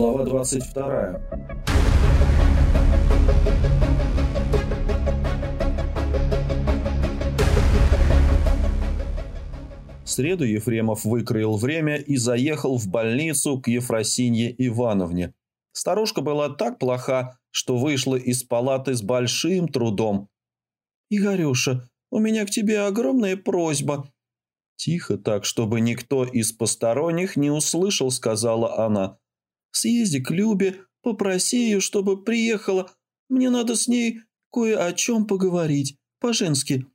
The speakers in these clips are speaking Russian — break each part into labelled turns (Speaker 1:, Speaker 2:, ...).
Speaker 1: Глава 22. В среду Ефремов выкроил время и заехал в больницу к Ефросинье Ивановне. Старушка была так плоха, что вышла из палаты с большим трудом. «Игорюша, у меня к тебе огромная просьба». Тихо так, чтобы никто из посторонних не услышал, сказала она. «Съезди к Любе, попроси ее, чтобы приехала. Мне надо с ней кое о чем поговорить, по-женски».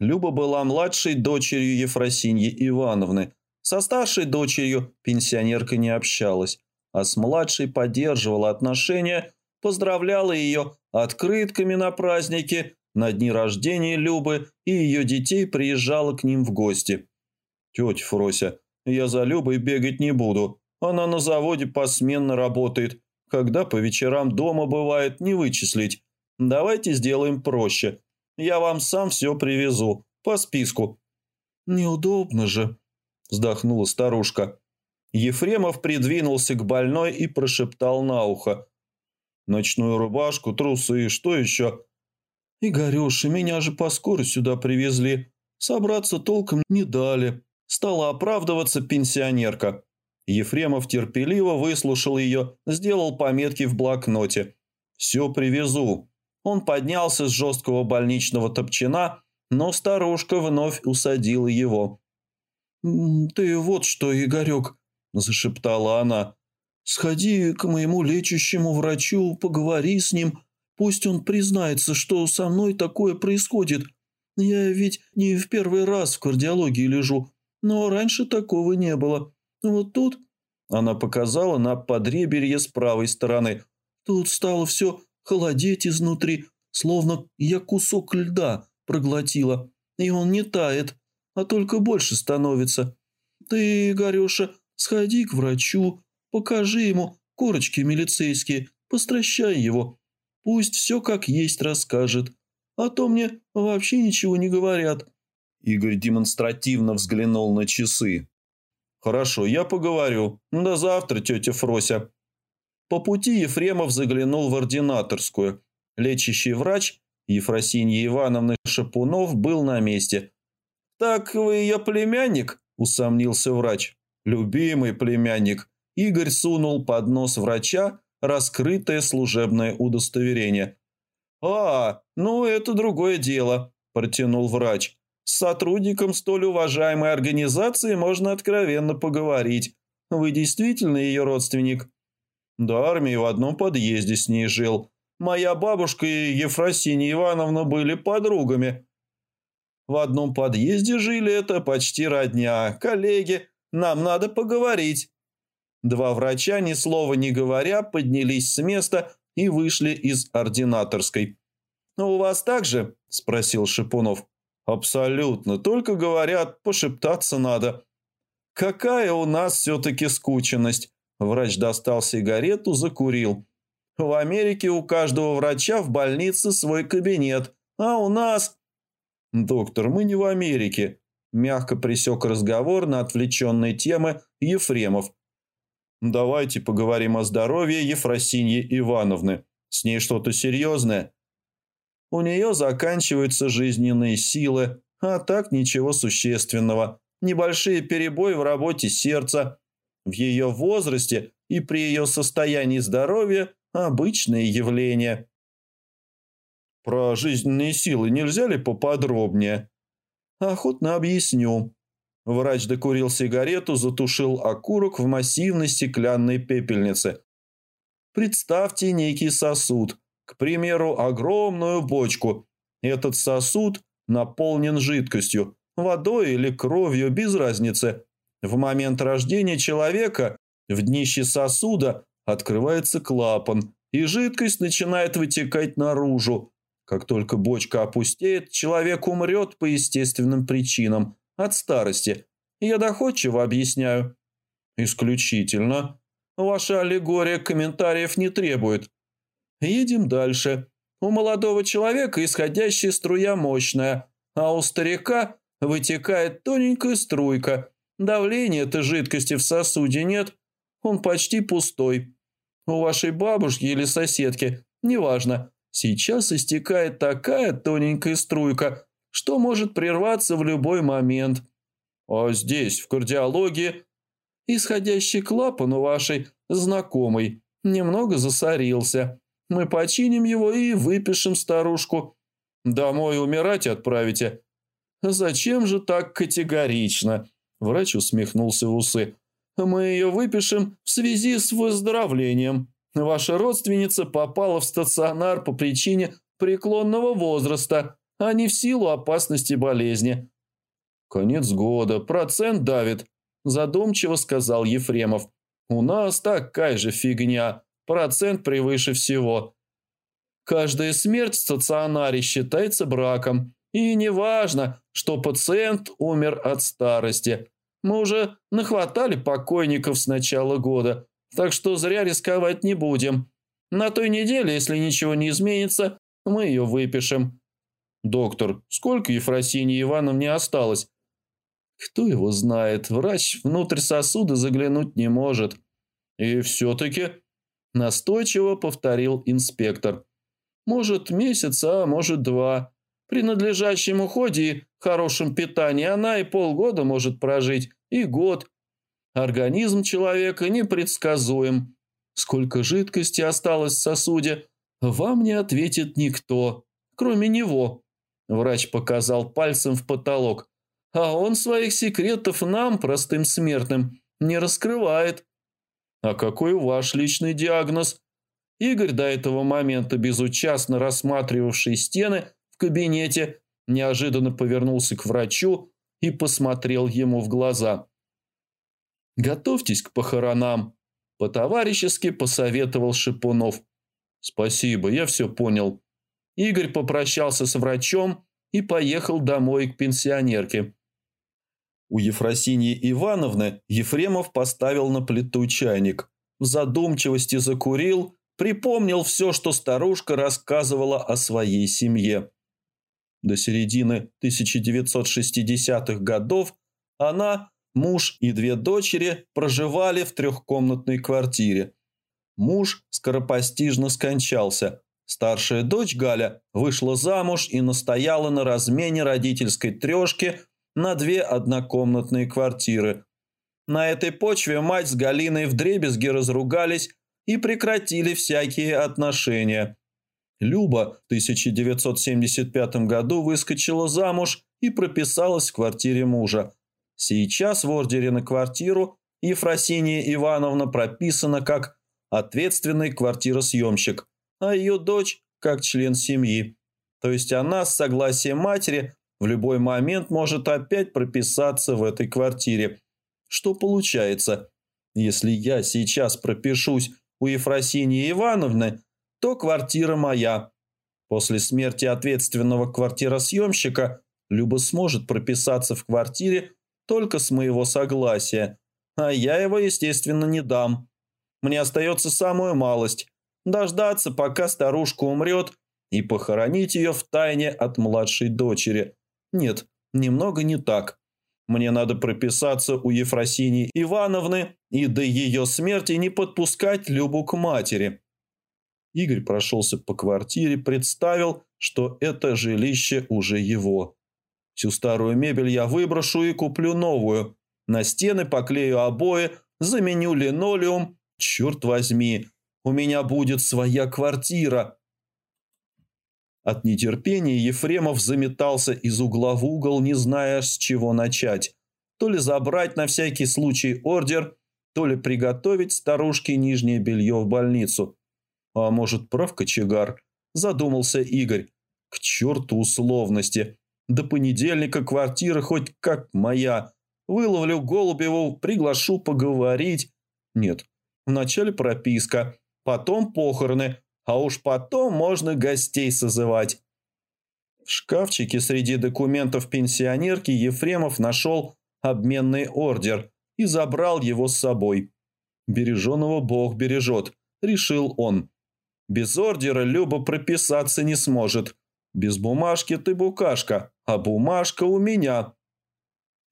Speaker 1: Люба была младшей дочерью Ефросиньи Ивановны. Со старшей дочерью пенсионерка не общалась, а с младшей поддерживала отношения, поздравляла ее открытками на праздники, на дни рождения Любы и ее детей приезжала к ним в гости. «Тетя Фрося, я за Любой бегать не буду. Она на заводе посменно работает. Когда по вечерам дома бывает, не вычислить. Давайте сделаем проще. Я вам сам все привезу. По списку». «Неудобно же», – вздохнула старушка. Ефремов придвинулся к больной и прошептал на ухо. «Ночную рубашку, трусы, что еще?» «Игорюша, меня же по скорой сюда привезли. Собраться толком не дали». Стала оправдываться пенсионерка. Ефремов терпеливо выслушал ее, сделал пометки в блокноте. «Все привезу». Он поднялся с жесткого больничного топчина, но старушка вновь усадила его. «Ты вот что, Игорек», – зашептала она, – «сходи к моему лечащему врачу, поговори с ним, Пусть он признается, что со мной такое происходит. Я ведь не в первый раз в кардиологии лежу, но раньше такого не было. Вот тут...» Она показала на подреберье с правой стороны. «Тут стало все холодеть изнутри, словно я кусок льда проглотила. И он не тает, а только больше становится. Ты, Горюша, сходи к врачу, покажи ему корочки милицейские, постращай его. Пусть все как есть расскажет. А то мне вообще ничего не говорят». Игорь демонстративно взглянул на часы. «Хорошо, я поговорю. До завтра, тетя Фрося». По пути Ефремов заглянул в ординаторскую. Лечащий врач Ефросинья Ивановна Шапунов был на месте. «Так вы ее племянник?» – усомнился врач. «Любимый племянник». Игорь сунул под нос врача раскрытое служебное удостоверение. «А, ну это другое дело», – протянул врач. «С сотрудником столь уважаемой организации можно откровенно поговорить. Вы действительно ее родственник?» «До армии в одном подъезде с ней жил. Моя бабушка и Ефросинья Ивановна были подругами». «В одном подъезде жили это почти родня. Коллеги, нам надо поговорить». Два врача, ни слова не говоря, поднялись с места и вышли из ординаторской. «У вас так же?» – спросил Шипунов. «Абсолютно. Только говорят, пошептаться надо». «Какая у нас все-таки скученность!» Врач достал сигарету, закурил. «В Америке у каждого врача в больнице свой кабинет, а у нас...» «Доктор, мы не в Америке», – мягко присек разговор на отвлеченные темы Ефремов. Давайте поговорим о здоровье Ефросиньи Ивановны. С ней что-то серьезное? У нее заканчиваются жизненные силы, а так ничего существенного. Небольшие перебои в работе сердца. В ее возрасте и при ее состоянии здоровья обычное явление. Про жизненные силы нельзя ли поподробнее? Охотно объясню. Врач докурил сигарету, затушил окурок в массивной стеклянной пепельнице. Представьте некий сосуд, к примеру, огромную бочку. Этот сосуд наполнен жидкостью, водой или кровью, без разницы. В момент рождения человека в днище сосуда открывается клапан, и жидкость начинает вытекать наружу. Как только бочка опустеет, человек умрет по естественным причинам – от старости. Я доходчиво объясняю». «Исключительно. Ваша аллегория комментариев не требует. Едем дальше. У молодого человека исходящая струя мощная, а у старика вытекает тоненькая струйка. Давления этой жидкости в сосуде нет, он почти пустой. У вашей бабушки или соседки, неважно, сейчас истекает такая тоненькая струйка, что может прерваться в любой момент. А здесь, в кардиологии, исходящий клапан у вашей знакомой немного засорился. Мы починим его и выпишем старушку. Домой умирать отправите. Зачем же так категорично? Врач усмехнулся в усы. Мы ее выпишем в связи с выздоровлением. Ваша родственница попала в стационар по причине преклонного возраста, а не в силу опасности болезни. Конец года, процент давит, задумчиво сказал Ефремов. У нас такая же фигня, процент превыше всего. Каждая смерть в стационаре считается браком, и не важно, что пациент умер от старости. Мы уже нахватали покойников с начала года, так что зря рисковать не будем. На той неделе, если ничего не изменится, мы ее выпишем. Доктор, сколько Ефросинии Ивановне осталось? Кто его знает, врач внутрь сосуда заглянуть не может. И все-таки, настойчиво повторил инспектор. Может месяц, а может два. При надлежащем уходе и хорошем питании она и полгода может прожить, и год. Организм человека непредсказуем. Сколько жидкости осталось в сосуде, вам не ответит никто, кроме него. Врач показал пальцем в потолок. А он своих секретов нам, простым смертным, не раскрывает. А какой ваш личный диагноз? Игорь, до этого момента безучастно рассматривавший стены, в кабинете, неожиданно повернулся к врачу и посмотрел ему в глаза. «Готовьтесь к похоронам», – по-товарищески посоветовал Шипунов. «Спасибо, я все понял». Игорь попрощался с врачом и поехал домой к пенсионерке. У Ефросиньи Ивановны Ефремов поставил на плиту чайник. В задумчивости закурил, припомнил все, что старушка рассказывала о своей семье. До середины 1960-х годов она, муж и две дочери проживали в трехкомнатной квартире. Муж скоропостижно скончался. Старшая дочь Галя вышла замуж и настояла на размене родительской трешки на две однокомнатные квартиры. На этой почве мать с Галиной вдребезги разругались и прекратили всякие отношения. Люба в 1975 году выскочила замуж и прописалась в квартире мужа. Сейчас в ордере на квартиру Ефросиния Ивановна прописана как ответственный квартиросъемщик, а ее дочь как член семьи. То есть она с согласия матери в любой момент может опять прописаться в этой квартире. Что получается? Если я сейчас пропишусь у Ефросинии Ивановны, то квартира моя. После смерти ответственного квартиросъемщика Люба сможет прописаться в квартире только с моего согласия, а я его, естественно, не дам. Мне остается самую малость – дождаться, пока старушка умрет, и похоронить ее в тайне от младшей дочери. Нет, немного не так. Мне надо прописаться у Ефросинии Ивановны и до ее смерти не подпускать Любу к матери. Игорь прошелся по квартире, представил, что это жилище уже его. Всю старую мебель я выброшу и куплю новую. На стены поклею обои, заменю линолеум. Черт возьми, у меня будет своя квартира. От нетерпения Ефремов заметался из угла в угол, не зная, с чего начать. То ли забрать на всякий случай ордер, то ли приготовить старушке нижнее белье в больницу. А может, прав кочегар? Задумался Игорь. К черту условности. До понедельника квартира хоть как моя. Выловлю Голубеву, приглашу поговорить. Нет, вначале прописка, потом похороны, а уж потом можно гостей созывать. В шкафчике среди документов пенсионерки Ефремов нашел обменный ордер и забрал его с собой. «Береженого Бог бережет», – решил он. Без ордера Люба прописаться не сможет. Без бумажки ты букашка, а бумажка у меня.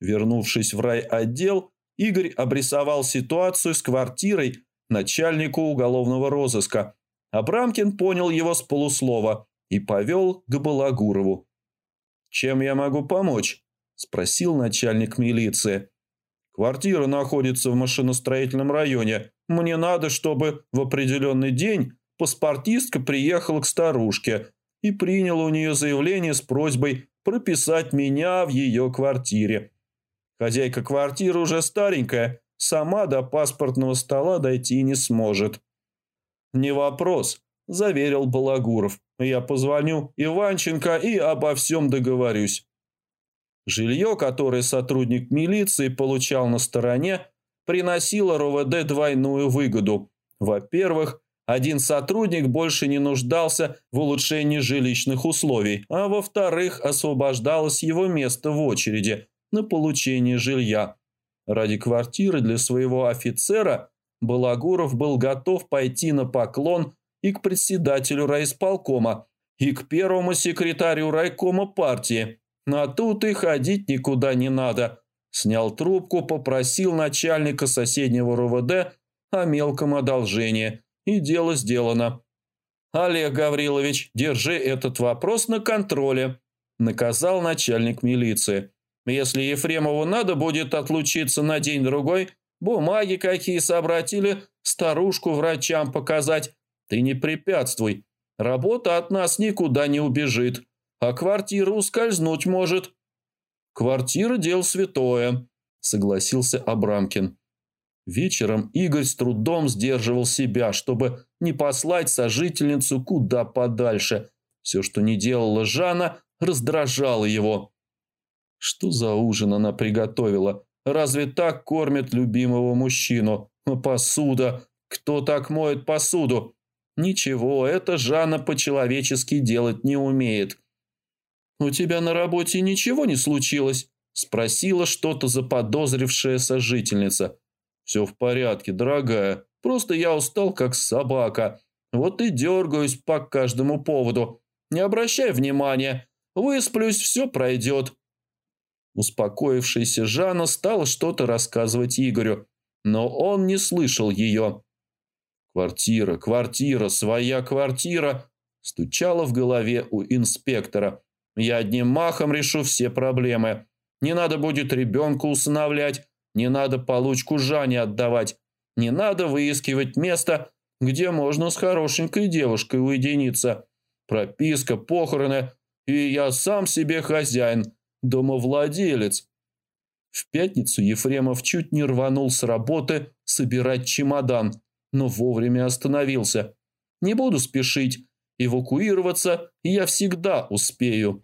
Speaker 1: Вернувшись в райотдел, Игорь обрисовал ситуацию с квартирой, начальнику уголовного розыска. Абрамкин понял его с полуслова и повел к Балагурову. «Чем я могу помочь?» – спросил начальник милиции. «Квартира находится в машиностроительном районе. Мне надо, чтобы в определенный день паспортистка приехала к старушке и приняла у нее заявление с просьбой прописать меня в ее квартире. Хозяйка квартиры уже старенькая, сама до паспортного стола дойти не сможет. «Не вопрос», – заверил Балагуров. «Я позвоню Иванченко и обо всем договорюсь». Жилье, которое сотрудник милиции получал на стороне, приносило РОВД двойную выгоду. Во-первых, один сотрудник больше не нуждался в улучшении жилищных условий, а во-вторых, освобождалось его место в очереди на получение жилья. Ради квартиры для своего офицера Балагуров был готов пойти на поклон и к председателю райисполкома, и к первому секретарю райкома партии. А тут и ходить никуда не надо. Снял трубку, попросил начальника соседнего РОВД о мелком одолжении – и дело сделано. «Олег Гаврилович, держи этот вопрос на контроле», – наказал начальник милиции. «Если Ефремову надо будет отлучиться на день-другой, бумаги какие собрать или старушку врачам показать, ты не препятствуй. Работа от нас никуда не убежит, а квартира ускользнуть может». «Квартира – дело святое», – согласился Абрамкин. Вечером Игорь с трудом сдерживал себя, чтобы не послать сожительницу куда подальше. Все, что не делала Жанна, раздражало его. Что за ужин она приготовила? Разве так кормят любимого мужчину? Посуда. Кто так моет посуду? Ничего, это Жанна по-человечески делать не умеет. «У тебя на работе ничего не случилось?» – спросила что-то заподозрившая сожительница. «Все в порядке, дорогая. Просто я устал, как собака. Вот и дергаюсь по каждому поводу. Не обращай внимания. Высплюсь, все пройдет». Успокоившаяся Жанна стала что-то рассказывать Игорю, но он не слышал ее. «Квартира, квартира, своя квартира!» стучала в голове у инспектора. «Я одним махом решу все проблемы. Не надо будет ребенка усыновлять, не надо получку Жане отдавать. Не надо выискивать место, где можно с хорошенькой девушкой уединиться. Прописка, похороны, и я сам себе хозяин, домовладелец. В пятницу Ефремов чуть не рванул с работы собирать чемодан, но вовремя остановился. Не буду спешить, эвакуироваться я всегда успею.